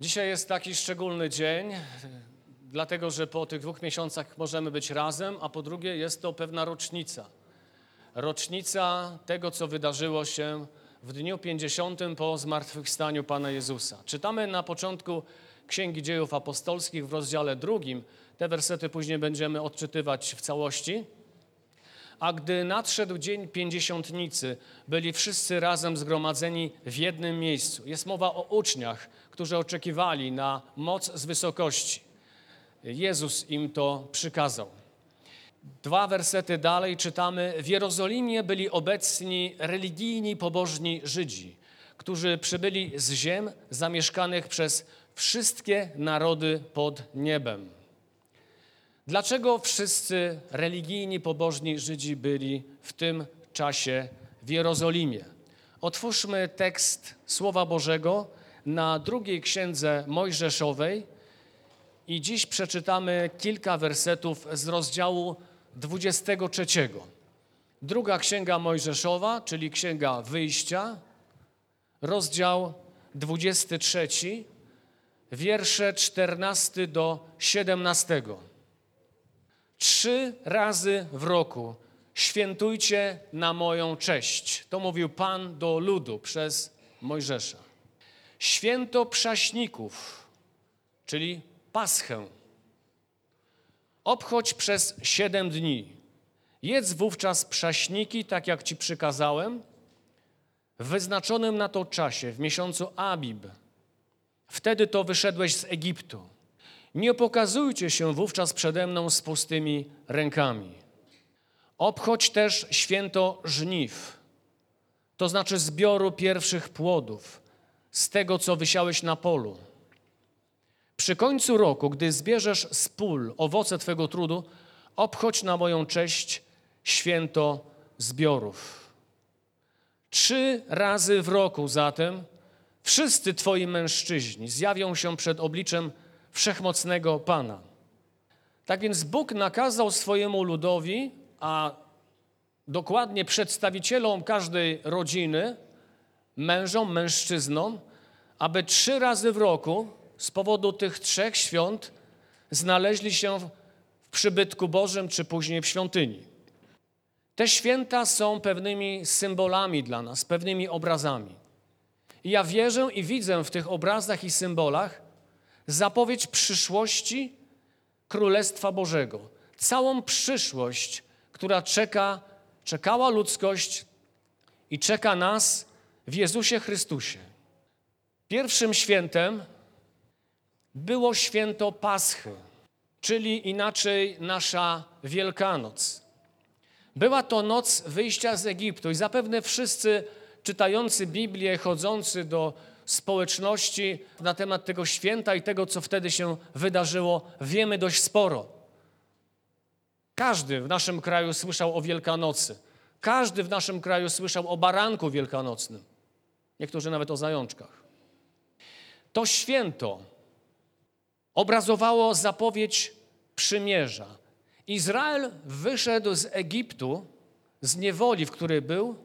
Dzisiaj jest taki szczególny dzień, dlatego że po tych dwóch miesiącach możemy być razem, a po drugie jest to pewna rocznica. Rocznica tego, co wydarzyło się w dniu 50 po zmartwychwstaniu Pana Jezusa. Czytamy na początku Księgi Dziejów Apostolskich w rozdziale drugim. Te wersety później będziemy odczytywać w całości. A gdy nadszedł dzień pięćdziesiątnicy, byli wszyscy razem zgromadzeni w jednym miejscu. Jest mowa o uczniach, którzy oczekiwali na moc z wysokości. Jezus im to przykazał. Dwa wersety dalej czytamy: W Jerozolimie byli obecni religijni, pobożni Żydzi, którzy przybyli z ziem zamieszkanych przez wszystkie narody pod niebem. Dlaczego wszyscy religijni, pobożni Żydzi byli w tym czasie w Jerozolimie? Otwórzmy tekst Słowa Bożego na drugiej księdze Mojżeszowej i dziś przeczytamy kilka wersetów z rozdziału 23. Druga księga Mojżeszowa, czyli księga Wyjścia, rozdział 23, wiersze 14 do 17. Trzy razy w roku świętujcie na moją cześć. To mówił Pan do ludu przez Mojżesza. Święto przaśników, czyli Paschę. Obchodź przez siedem dni. Jedz wówczas przaśniki, tak jak ci przykazałem, w wyznaczonym na to czasie, w miesiącu Abib. Wtedy to wyszedłeś z Egiptu. Nie pokazujcie się wówczas przede mną z pustymi rękami. Obchodź też święto żniw, to znaczy zbioru pierwszych płodów, z tego, co wysiałeś na polu. Przy końcu roku, gdy zbierzesz z pól owoce Twego trudu, obchodź na moją cześć święto zbiorów. Trzy razy w roku zatem wszyscy Twoi mężczyźni zjawią się przed obliczem wszechmocnego Pana. Tak więc Bóg nakazał swojemu ludowi, a dokładnie przedstawicielom każdej rodziny, mężom, mężczyznom, aby trzy razy w roku z powodu tych trzech świąt znaleźli się w przybytku Bożym, czy później w świątyni. Te święta są pewnymi symbolami dla nas, pewnymi obrazami. I ja wierzę i widzę w tych obrazach i symbolach zapowiedź przyszłości Królestwa Bożego. Całą przyszłość, która czeka, czekała ludzkość i czeka nas w Jezusie Chrystusie. Pierwszym świętem było święto Paschy, czyli inaczej nasza Wielkanoc. Była to noc wyjścia z Egiptu i zapewne wszyscy czytający Biblię, chodzący do społeczności na temat tego święta i tego, co wtedy się wydarzyło, wiemy dość sporo. Każdy w naszym kraju słyszał o Wielkanocy. Każdy w naszym kraju słyszał o baranku wielkanocnym. Niektórzy nawet o zajączkach. To święto obrazowało zapowiedź przymierza. Izrael wyszedł z Egiptu, z niewoli, w której był,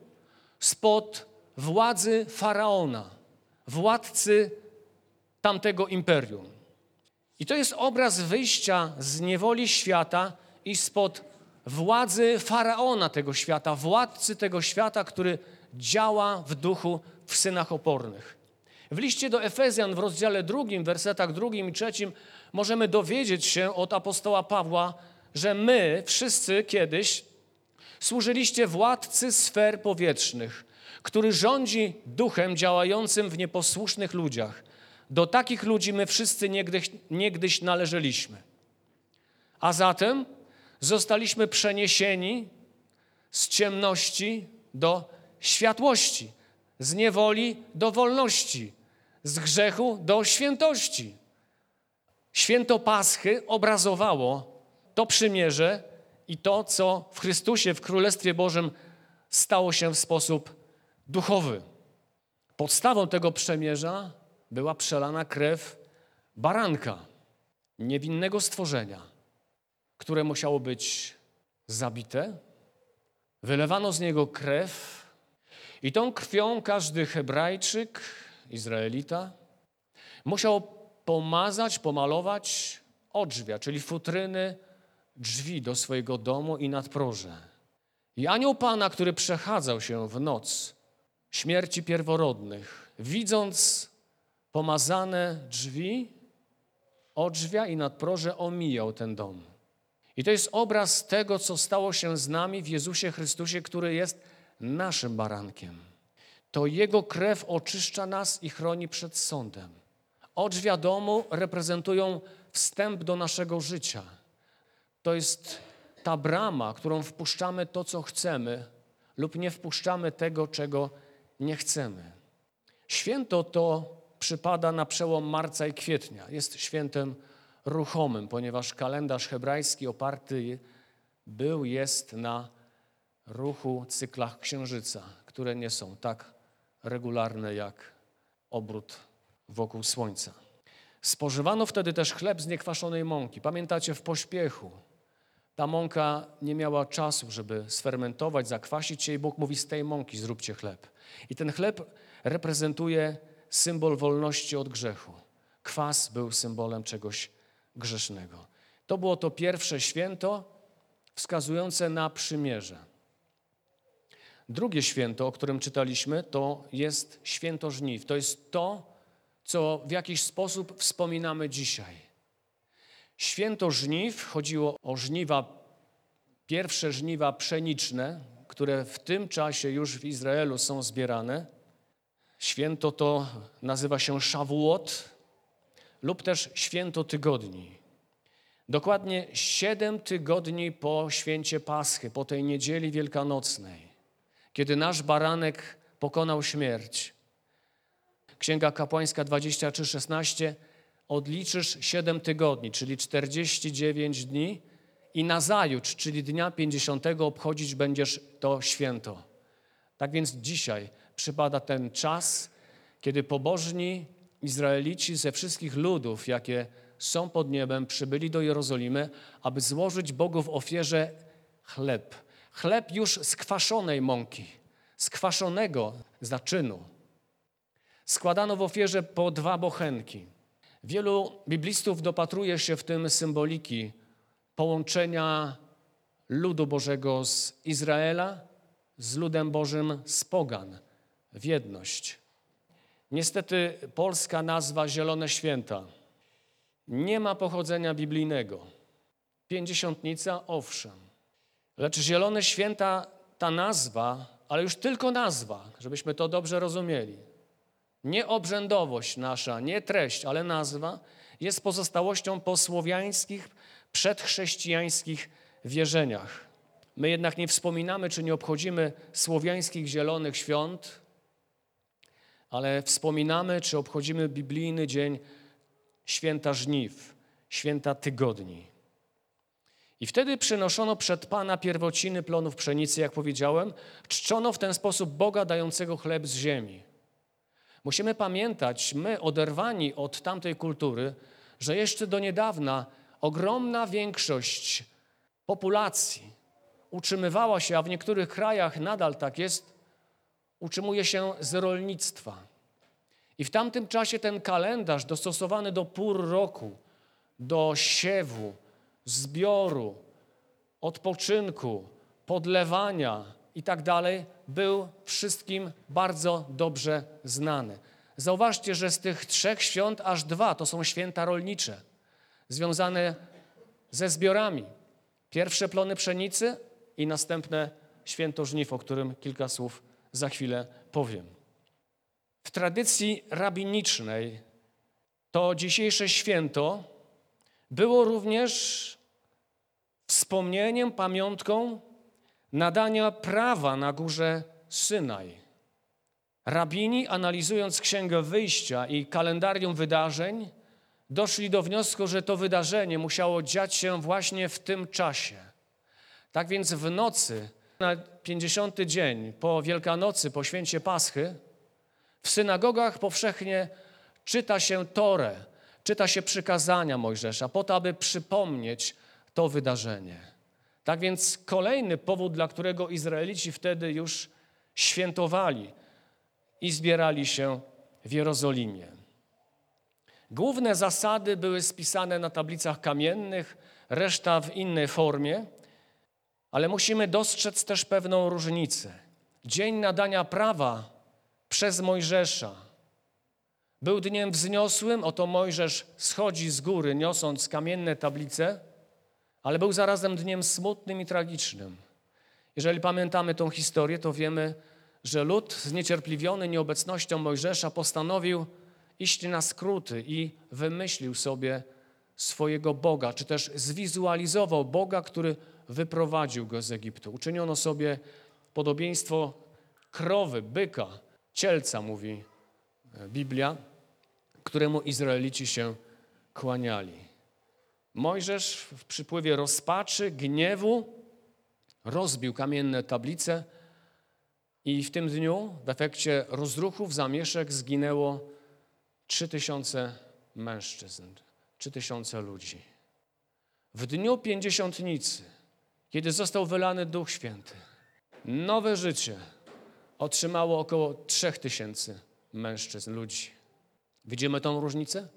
spod władzy faraona, władcy tamtego imperium. I to jest obraz wyjścia z niewoli świata i spod władzy faraona tego świata, władcy tego świata, który działa w duchu w synach opornych. W liście do Efezjan w rozdziale drugim, wersetach drugim i trzecim możemy dowiedzieć się od apostoła Pawła, że my wszyscy kiedyś służyliście władcy sfer powietrznych, który rządzi duchem działającym w nieposłusznych ludziach. Do takich ludzi my wszyscy niegdyś, niegdyś należeliśmy. A zatem zostaliśmy przeniesieni z ciemności do światłości, z niewoli do wolności, z grzechu do świętości. Święto Paschy obrazowało to przymierze i to, co w Chrystusie, w Królestwie Bożym stało się w sposób duchowy. Podstawą tego przemierza była przelana krew baranka, niewinnego stworzenia, które musiało być zabite. Wylewano z niego krew i tą krwią każdy Hebrajczyk, Izraelita, musiał pomazać, pomalować odrzwia, czyli futryny drzwi do swojego domu i nadproże. I anioł Pana, który przechadzał się w noc śmierci pierworodnych, widząc pomazane drzwi, odrzwia i nadproże, omijał ten dom. I to jest obraz tego, co stało się z nami w Jezusie Chrystusie, który jest naszym barankiem. To Jego krew oczyszcza nas i chroni przed sądem. Odrzwia domu reprezentują wstęp do naszego życia. To jest ta brama, którą wpuszczamy to, co chcemy, lub nie wpuszczamy tego, czego nie chcemy. Święto to przypada na przełom marca i kwietnia. Jest świętem ruchomym, ponieważ kalendarz hebrajski oparty był, jest na ruchu, cyklach księżyca, które nie są tak regularne jak obrót wokół słońca. Spożywano wtedy też chleb z niekwaszonej mąki. Pamiętacie, w pośpiechu ta mąka nie miała czasu, żeby sfermentować, zakwasić się i Bóg mówi z tej mąki zróbcie chleb. I ten chleb reprezentuje symbol wolności od grzechu. Kwas był symbolem czegoś grzesznego. To było to pierwsze święto wskazujące na przymierze. Drugie święto, o którym czytaliśmy, to jest święto żniw. To jest to, co w jakiś sposób wspominamy dzisiaj. Święto żniw chodziło o żniwa, pierwsze żniwa pszeniczne, które w tym czasie już w Izraelu są zbierane. Święto to nazywa się Szawuot lub też święto tygodni. Dokładnie siedem tygodni po święcie Paschy, po tej niedzieli wielkanocnej, kiedy nasz baranek pokonał śmierć. Księga Kapłańska 23:16 odliczysz siedem tygodni, czyli 49 dni i nazajutrz, czyli dnia 50 obchodzić będziesz to święto. Tak więc dzisiaj przypada ten czas, kiedy pobożni Izraelici ze wszystkich ludów, jakie są pod niebem, przybyli do Jerozolimy, aby złożyć Bogu w ofierze chleb. Chleb już z kwaszonej mąki, z kwaszonego zaczynu. Składano w ofierze po dwa bochenki. Wielu biblistów dopatruje się w tym symboliki połączenia ludu Bożego z Izraela z ludem Bożym z Pogan w jedność. Niestety polska nazwa Zielone Święta nie ma pochodzenia biblijnego. Pięćdziesiątnica, owszem. Lecz Zielone Święta, ta nazwa, ale już tylko nazwa, żebyśmy to dobrze rozumieli. Nie obrzędowość nasza, nie treść, ale nazwa jest pozostałością po słowiańskich, przedchrześcijańskich wierzeniach. My jednak nie wspominamy czy nie obchodzimy słowiańskich zielonych świąt, ale wspominamy czy obchodzimy biblijny dzień święta żniw, święta tygodni. I wtedy przynoszono przed Pana pierwociny plonów pszenicy, jak powiedziałem, czczono w ten sposób Boga dającego chleb z ziemi. Musimy pamiętać, my oderwani od tamtej kultury, że jeszcze do niedawna ogromna większość populacji utrzymywała się, a w niektórych krajach nadal tak jest, utrzymuje się z rolnictwa. I w tamtym czasie ten kalendarz dostosowany do pór roku, do siewu, zbioru, odpoczynku, podlewania i tak dalej, był wszystkim bardzo dobrze znany. Zauważcie, że z tych trzech świąt aż dwa to są święta rolnicze, związane ze zbiorami. Pierwsze plony pszenicy i następne święto żniw, o którym kilka słów za chwilę powiem. W tradycji rabinicznej to dzisiejsze święto było również wspomnieniem, pamiątką nadania prawa na górze Synaj. Rabini, analizując Księgę Wyjścia i kalendarium wydarzeń, doszli do wniosku, że to wydarzenie musiało dziać się właśnie w tym czasie. Tak więc w nocy, na 50 dzień po Wielkanocy, po święcie Paschy, w synagogach powszechnie czyta się Torę, czyta się przykazania Mojżesza, po to, aby przypomnieć to wydarzenie. Tak więc kolejny powód, dla którego Izraelici wtedy już świętowali i zbierali się w Jerozolimie. Główne zasady były spisane na tablicach kamiennych, reszta w innej formie, ale musimy dostrzec też pewną różnicę. Dzień nadania prawa przez Mojżesza był dniem wzniosłym, oto Mojżesz schodzi z góry, niosąc kamienne tablice, ale był zarazem dniem smutnym i tragicznym. Jeżeli pamiętamy tą historię, to wiemy, że lud zniecierpliwiony nieobecnością Mojżesza postanowił iść na skróty i wymyślił sobie swojego Boga, czy też zwizualizował Boga, który wyprowadził go z Egiptu. Uczyniono sobie podobieństwo krowy, byka, cielca, mówi Biblia, któremu Izraelici się kłaniali. Mojżesz w przypływie rozpaczy, gniewu rozbił kamienne tablice i w tym dniu w efekcie rozruchów, zamieszek zginęło trzy tysiące mężczyzn, trzy tysiące ludzi. W dniu pięćdziesiątnicy, kiedy został wylany Duch Święty, nowe życie otrzymało około trzech tysięcy mężczyzn, ludzi. Widzimy tą różnicę?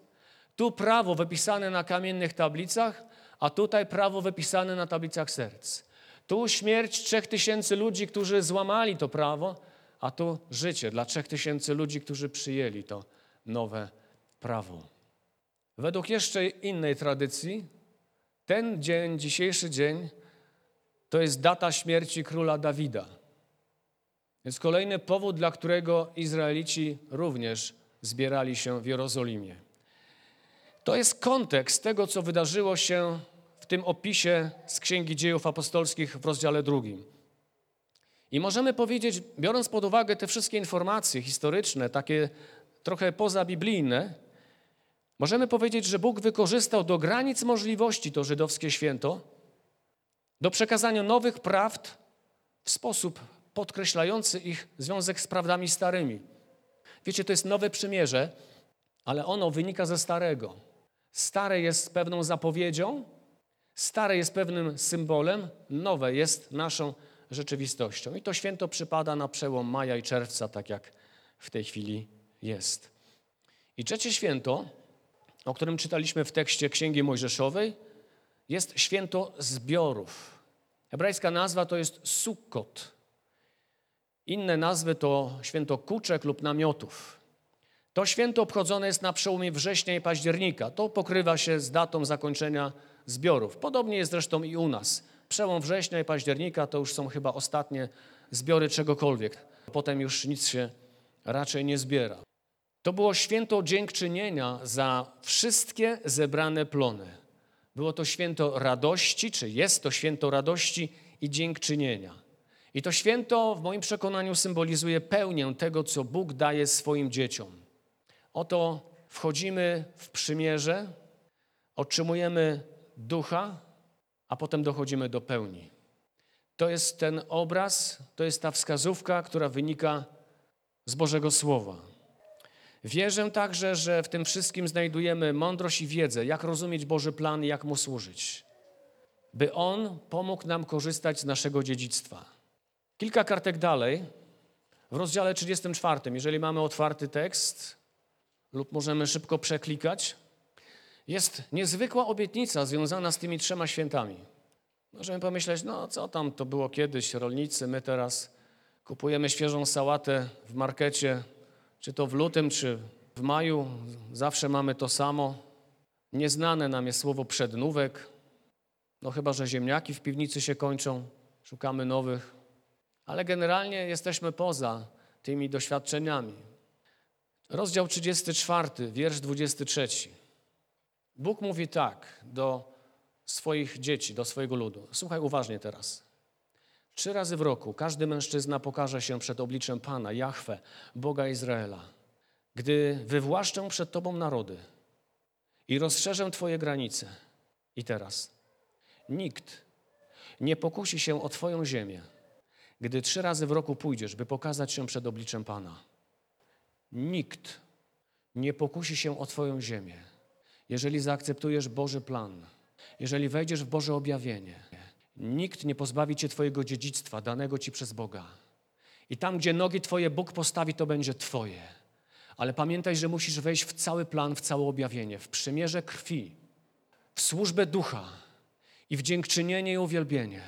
Tu prawo wypisane na kamiennych tablicach, a tutaj prawo wypisane na tablicach serc. Tu śmierć trzech tysięcy ludzi, którzy złamali to prawo, a tu życie dla trzech tysięcy ludzi, którzy przyjęli to nowe prawo. Według jeszcze innej tradycji, ten dzień, dzisiejszy dzień, to jest data śmierci króla Dawida. Jest kolejny powód, dla którego Izraelici również zbierali się w Jerozolimie. To jest kontekst tego, co wydarzyło się w tym opisie z Księgi Dziejów Apostolskich w rozdziale drugim. I możemy powiedzieć, biorąc pod uwagę te wszystkie informacje historyczne, takie trochę pozabiblijne, możemy powiedzieć, że Bóg wykorzystał do granic możliwości to żydowskie święto do przekazania nowych prawd w sposób podkreślający ich związek z prawdami starymi. Wiecie, to jest nowe przymierze, ale ono wynika ze starego. Stare jest pewną zapowiedzią, stare jest pewnym symbolem, nowe jest naszą rzeczywistością. I to święto przypada na przełom maja i czerwca, tak jak w tej chwili jest. I trzecie święto, o którym czytaliśmy w tekście Księgi Mojżeszowej, jest święto zbiorów. Hebrajska nazwa to jest Sukkot. Inne nazwy to święto kuczek lub namiotów. To święto obchodzone jest na przełomie września i października. To pokrywa się z datą zakończenia zbiorów. Podobnie jest zresztą i u nas. Przełom września i października to już są chyba ostatnie zbiory czegokolwiek. Potem już nic się raczej nie zbiera. To było święto dziękczynienia za wszystkie zebrane plony. Było to święto radości, czy jest to święto radości i dziękczynienia. I to święto w moim przekonaniu symbolizuje pełnię tego, co Bóg daje swoim dzieciom. Oto wchodzimy w przymierze, otrzymujemy ducha, a potem dochodzimy do pełni. To jest ten obraz, to jest ta wskazówka, która wynika z Bożego Słowa. Wierzę także, że w tym wszystkim znajdujemy mądrość i wiedzę, jak rozumieć Boży plan i jak mu służyć, by On pomógł nam korzystać z naszego dziedzictwa. Kilka kartek dalej, w rozdziale 34, jeżeli mamy otwarty tekst, lub możemy szybko przeklikać, jest niezwykła obietnica związana z tymi trzema świętami. Możemy pomyśleć, no co tam to było kiedyś, rolnicy, my teraz kupujemy świeżą sałatę w markecie, czy to w lutym, czy w maju, zawsze mamy to samo. Nieznane nam jest słowo przednówek, no chyba, że ziemniaki w piwnicy się kończą, szukamy nowych ale generalnie jesteśmy poza tymi doświadczeniami. Rozdział 34, wiersz 23. Bóg mówi tak do swoich dzieci, do swojego ludu. Słuchaj uważnie teraz. Trzy razy w roku każdy mężczyzna pokaże się przed obliczem Pana, Jahwe, Boga Izraela. Gdy wywłaszczę przed Tobą narody i rozszerzę Twoje granice. I teraz nikt nie pokusi się o Twoją ziemię, gdy trzy razy w roku pójdziesz, by pokazać się przed obliczem Pana. Nikt nie pokusi się o Twoją ziemię, jeżeli zaakceptujesz Boży plan, jeżeli wejdziesz w Boże objawienie. Nikt nie pozbawi Cię Twojego dziedzictwa danego Ci przez Boga. I tam, gdzie nogi Twoje Bóg postawi, to będzie Twoje. Ale pamiętaj, że musisz wejść w cały plan, w całe objawienie, w przymierze krwi, w służbę ducha i w dziękczynienie i uwielbienie.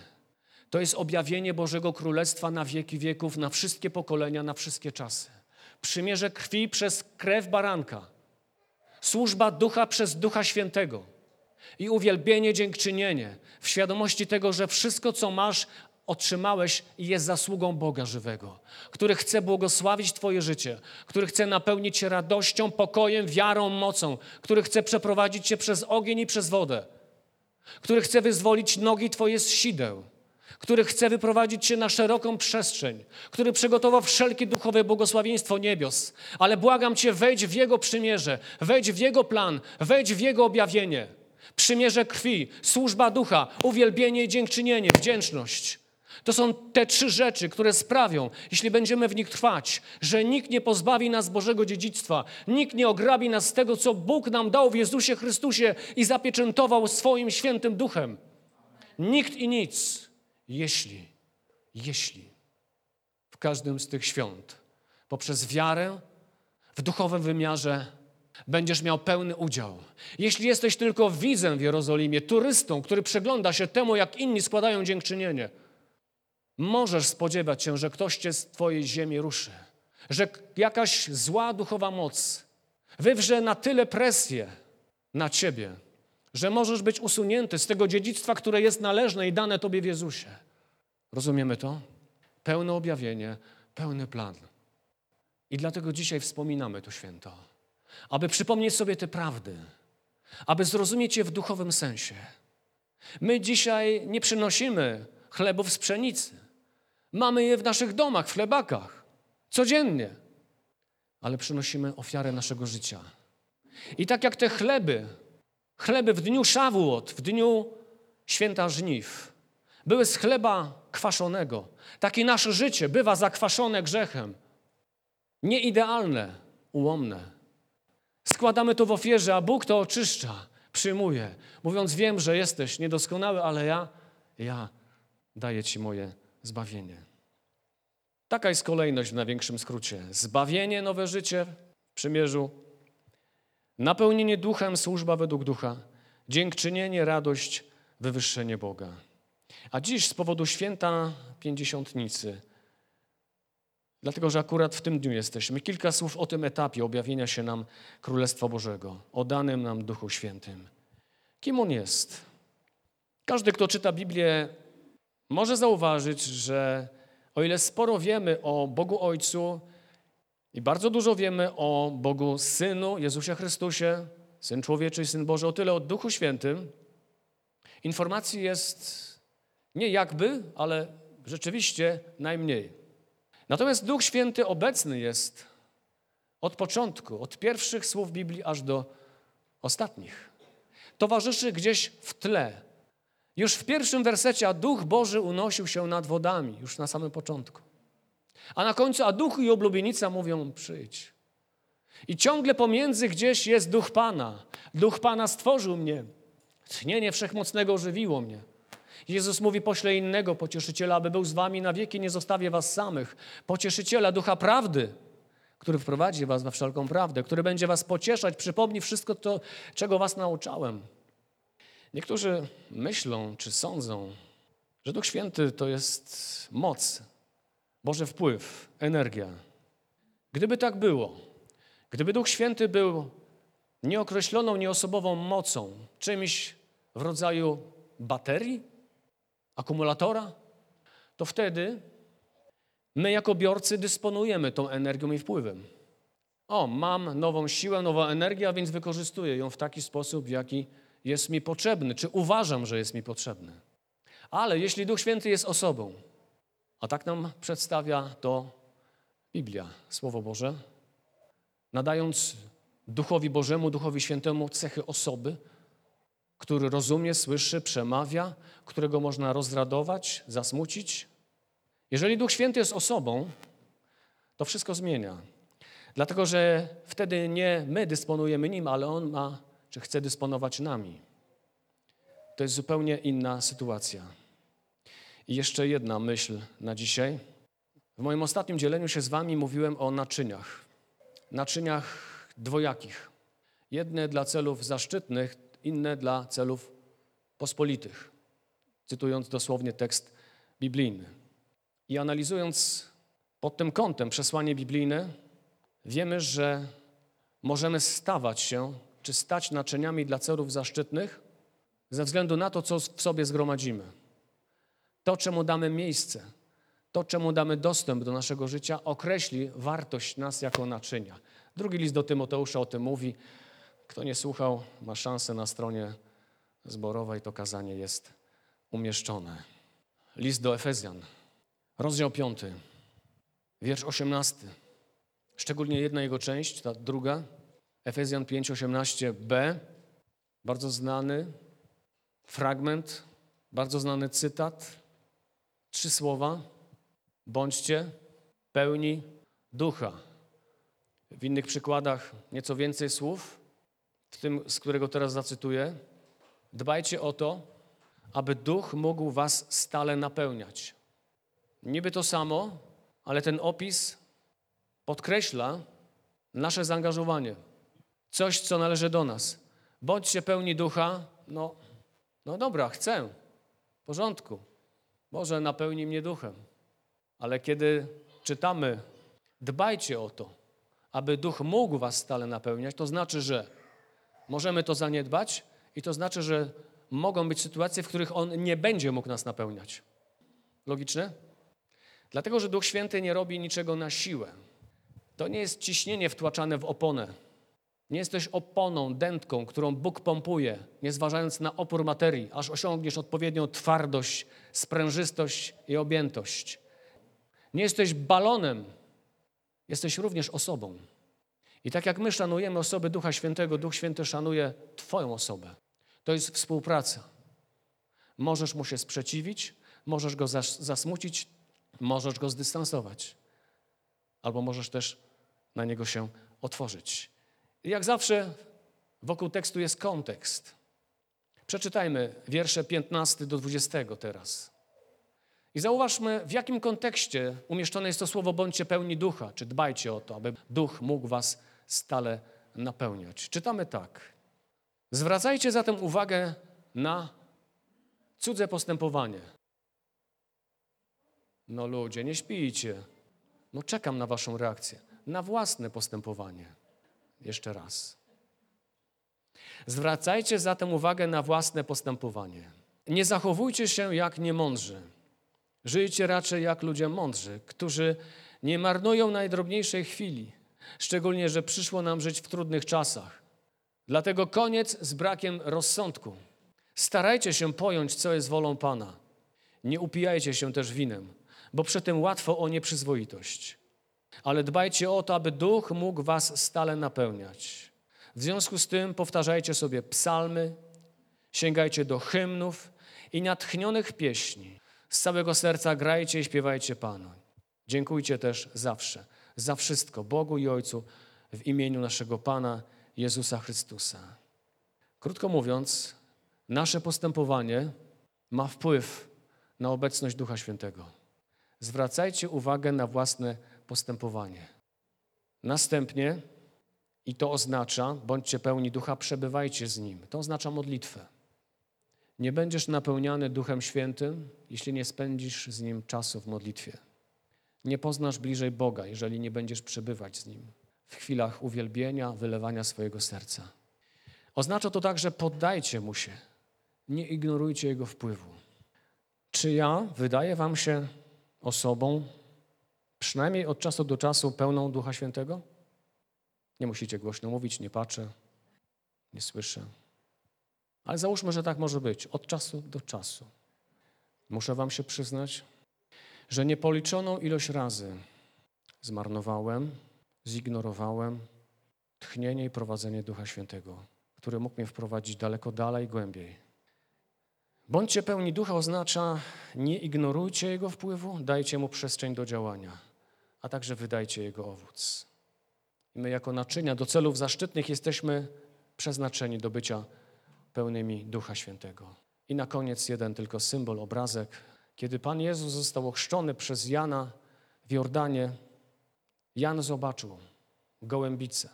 To jest objawienie Bożego Królestwa na wieki wieków, na wszystkie pokolenia, na wszystkie czasy. Przymierze krwi przez krew baranka. Służba ducha przez Ducha Świętego. I uwielbienie, dziękczynienie w świadomości tego, że wszystko, co masz, otrzymałeś i jest zasługą Boga żywego, który chce błogosławić Twoje życie, który chce napełnić Cię radością, pokojem, wiarą, mocą, który chce przeprowadzić Cię przez ogień i przez wodę, który chce wyzwolić nogi Twoje z sideł, który chce wyprowadzić Cię na szeroką przestrzeń, który przygotował wszelkie duchowe błogosławieństwo niebios. Ale błagam Cię, wejdź w Jego przymierze, wejdź w Jego plan, wejdź w Jego objawienie. Przymierze krwi, służba ducha, uwielbienie i dziękczynienie, wdzięczność. To są te trzy rzeczy, które sprawią, jeśli będziemy w nich trwać, że nikt nie pozbawi nas Bożego dziedzictwa, nikt nie ograbi nas z tego, co Bóg nam dał w Jezusie Chrystusie i zapieczętował swoim świętym duchem. Nikt i nic, jeśli, jeśli w każdym z tych świąt, poprzez wiarę w duchowym wymiarze, będziesz miał pełny udział. Jeśli jesteś tylko widzem w Jerozolimie, turystą, który przegląda się temu, jak inni składają dziękczynienie, możesz spodziewać się, że ktoś cię z twojej ziemi ruszy, że jakaś zła duchowa moc wywrze na tyle presję na ciebie, że możesz być usunięty z tego dziedzictwa, które jest należne i dane tobie w Jezusie. Rozumiemy to? Pełne objawienie, pełny plan. I dlatego dzisiaj wspominamy to święto, aby przypomnieć sobie te prawdy, aby zrozumieć je w duchowym sensie. My dzisiaj nie przynosimy chlebów z pszenicy. Mamy je w naszych domach, w chlebakach, codziennie. Ale przynosimy ofiarę naszego życia. I tak jak te chleby, chleby w dniu Szawuot, w dniu święta żniw, były z chleba kwaszonego, tak i nasze życie bywa zakwaszone grzechem. Nieidealne, ułomne. Składamy to w ofierze, a Bóg to oczyszcza, przyjmuje, mówiąc: Wiem, że jesteś niedoskonały, ale ja, ja daję Ci moje zbawienie. Taka jest kolejność w największym skrócie. Zbawienie, nowe życie w przymierzu, napełnienie duchem, służba według ducha, dziękczynienie, radość, wywyższenie Boga. A dziś z powodu święta pięćdziesiątnicy, dlatego że akurat w tym dniu jesteśmy, kilka słów o tym etapie objawienia się nam Królestwa Bożego, o danym nam Duchu Świętym. Kim On jest? Każdy, kto czyta Biblię, może zauważyć, że o ile sporo wiemy o Bogu Ojcu i bardzo dużo wiemy o Bogu Synu, Jezusie Chrystusie, Syn Człowieczy i Syn Boży, o tyle o Duchu Świętym, informacji jest nie jakby, ale rzeczywiście najmniej. Natomiast Duch Święty obecny jest od początku, od pierwszych słów Biblii aż do ostatnich. Towarzyszy gdzieś w tle, już w pierwszym wersecie, a Duch Boży unosił się nad wodami, już na samym początku. A na końcu, a Duch i oblubienica mówią, przyjdź. I ciągle pomiędzy gdzieś jest Duch Pana. Duch Pana stworzył mnie. Tchnienie Wszechmocnego ożywiło mnie. Jezus mówi, pośle innego pocieszyciela, aby był z wami na wieki, nie zostawię was samych. Pocieszyciela, Ducha Prawdy, który wprowadzi was we wszelką prawdę, który będzie was pocieszać, przypomni wszystko to, czego was nauczałem. Niektórzy myślą czy sądzą, że Duch Święty to jest moc, Boży wpływ, energia. Gdyby tak było, gdyby Duch Święty był nieokreśloną, nieosobową mocą, czymś w rodzaju baterii, akumulatora, to wtedy my jako biorcy dysponujemy tą energią i wpływem. O, mam nową siłę, nową energię, a więc wykorzystuję ją w taki sposób, w jaki jest mi potrzebny, czy uważam, że jest mi potrzebny. Ale jeśli Duch Święty jest osobą, a tak nam przedstawia to Biblia, Słowo Boże, nadając Duchowi Bożemu, Duchowi Świętemu cechy osoby, który rozumie, słyszy, przemawia, którego można rozradować, zasmucić. Jeżeli Duch Święty jest osobą, to wszystko zmienia. Dlatego, że wtedy nie my dysponujemy nim, ale On ma czy chce dysponować nami. To jest zupełnie inna sytuacja. I jeszcze jedna myśl na dzisiaj. W moim ostatnim dzieleniu się z Wami mówiłem o naczyniach. naczyniach dwojakich. Jedne dla celów zaszczytnych, inne dla celów pospolitych. Cytując dosłownie tekst biblijny. I analizując pod tym kątem przesłanie biblijne, wiemy, że możemy stawać się, czy stać naczyniami dla celów zaszczytnych ze względu na to, co w sobie zgromadzimy. To, czemu damy miejsce, to, czemu damy dostęp do naszego życia, określi wartość nas jako naczynia. Drugi list do Tymoteusza o tym mówi. Kto nie słuchał, ma szansę na stronie zborowej, to kazanie jest umieszczone. List do Efezjan, rozdział 5, wiersz 18. Szczególnie jedna jego część, ta druga, Efezjan 5, 18b, bardzo znany fragment, bardzo znany cytat, trzy słowa. Bądźcie pełni ducha. W innych przykładach nieco więcej słów, w tym, z którego teraz zacytuję. Dbajcie o to, aby duch mógł was stale napełniać. Niby to samo, ale ten opis podkreśla nasze zaangażowanie. Coś, co należy do nas. Bądźcie pełni ducha, no, no dobra, chcę, w porządku. Może napełni mnie duchem. Ale kiedy czytamy, dbajcie o to, aby duch mógł was stale napełniać, to znaczy, że możemy to zaniedbać i to znaczy, że mogą być sytuacje, w których on nie będzie mógł nas napełniać. Logiczne? Dlatego, że Duch Święty nie robi niczego na siłę. To nie jest ciśnienie wtłaczane w oponę. Nie jesteś oponą, dętką, którą Bóg pompuje, nie zważając na opór materii, aż osiągniesz odpowiednią twardość, sprężystość i objętość. Nie jesteś balonem, jesteś również osobą. I tak jak my szanujemy osoby Ducha Świętego, Duch Święty szanuje Twoją osobę. To jest współpraca. Możesz mu się sprzeciwić, możesz go zas zasmucić, możesz go zdystansować, albo możesz też na niego się otworzyć. I jak zawsze wokół tekstu jest kontekst. Przeczytajmy wiersze 15 do 20 teraz. I zauważmy, w jakim kontekście umieszczone jest to słowo bądźcie pełni ducha, czy dbajcie o to, aby duch mógł was stale napełniać. Czytamy tak. Zwracajcie zatem uwagę na cudze postępowanie. No ludzie, nie śpijcie. No czekam na waszą reakcję. Na własne postępowanie. Jeszcze raz. Zwracajcie zatem uwagę na własne postępowanie. Nie zachowujcie się jak niemądrzy. Żyjcie raczej jak ludzie mądrzy, którzy nie marnują najdrobniejszej chwili, szczególnie, że przyszło nam żyć w trudnych czasach. Dlatego koniec z brakiem rozsądku. Starajcie się pojąć, co jest wolą Pana. Nie upijajcie się też winem, bo przy tym łatwo o nieprzyzwoitość. Ale dbajcie o to, aby duch mógł was stale napełniać. W związku z tym powtarzajcie sobie psalmy, sięgajcie do hymnów i natchnionych pieśni. Z całego serca grajcie i śpiewajcie Panu. Dziękujcie też zawsze, za wszystko Bogu i Ojcu w imieniu naszego Pana Jezusa Chrystusa. Krótko mówiąc, nasze postępowanie ma wpływ na obecność Ducha Świętego. Zwracajcie uwagę na własne postępowanie. Następnie, i to oznacza, bądźcie pełni ducha, przebywajcie z nim. To oznacza modlitwę. Nie będziesz napełniany Duchem Świętym, jeśli nie spędzisz z nim czasu w modlitwie. Nie poznasz bliżej Boga, jeżeli nie będziesz przebywać z nim w chwilach uwielbienia, wylewania swojego serca. Oznacza to także poddajcie mu się, nie ignorujcie jego wpływu. Czy ja wydaję wam się osobą, przynajmniej od czasu do czasu, pełną Ducha Świętego? Nie musicie głośno mówić, nie patrzę, nie słyszę. Ale załóżmy, że tak może być, od czasu do czasu. Muszę Wam się przyznać, że niepoliczoną ilość razy zmarnowałem, zignorowałem tchnienie i prowadzenie Ducha Świętego, który mógł mnie wprowadzić daleko dalej, głębiej. Bądźcie pełni ducha oznacza nie ignorujcie jego wpływu, dajcie mu przestrzeń do działania, a także wydajcie jego owoc. My jako naczynia do celów zaszczytnych jesteśmy przeznaczeni do bycia pełnymi Ducha Świętego. I na koniec jeden tylko symbol, obrazek. Kiedy Pan Jezus został ochrzczony przez Jana w Jordanie, Jan zobaczył gołębicę,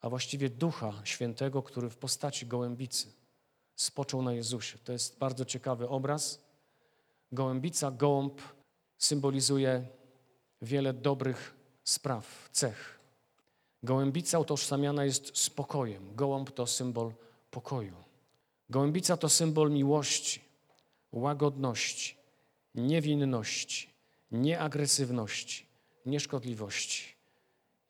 a właściwie Ducha Świętego, który w postaci gołębicy spoczął na Jezusie. To jest bardzo ciekawy obraz. Gołębica, gołąb symbolizuje wiele dobrych spraw, cech. Gołębica utożsamiana jest z pokojem. Gołąb to symbol pokoju. Gołębica to symbol miłości, łagodności, niewinności, nieagresywności, nieszkodliwości.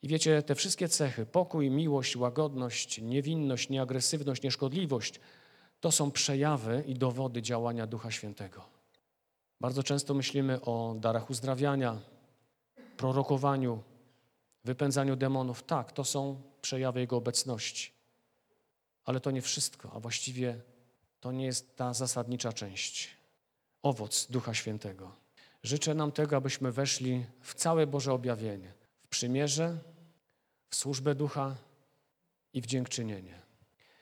I wiecie, te wszystkie cechy pokój, miłość, łagodność, niewinność, nieagresywność, nieszkodliwość to są przejawy i dowody działania Ducha Świętego. Bardzo często myślimy o darach uzdrawiania, prorokowaniu, wypędzaniu demonów. Tak, to są przejawy Jego obecności. Ale to nie wszystko, a właściwie to nie jest ta zasadnicza część. Owoc Ducha Świętego. Życzę nam tego, abyśmy weszli w całe Boże objawienie, w przymierze, w służbę Ducha i w dziękczynienie.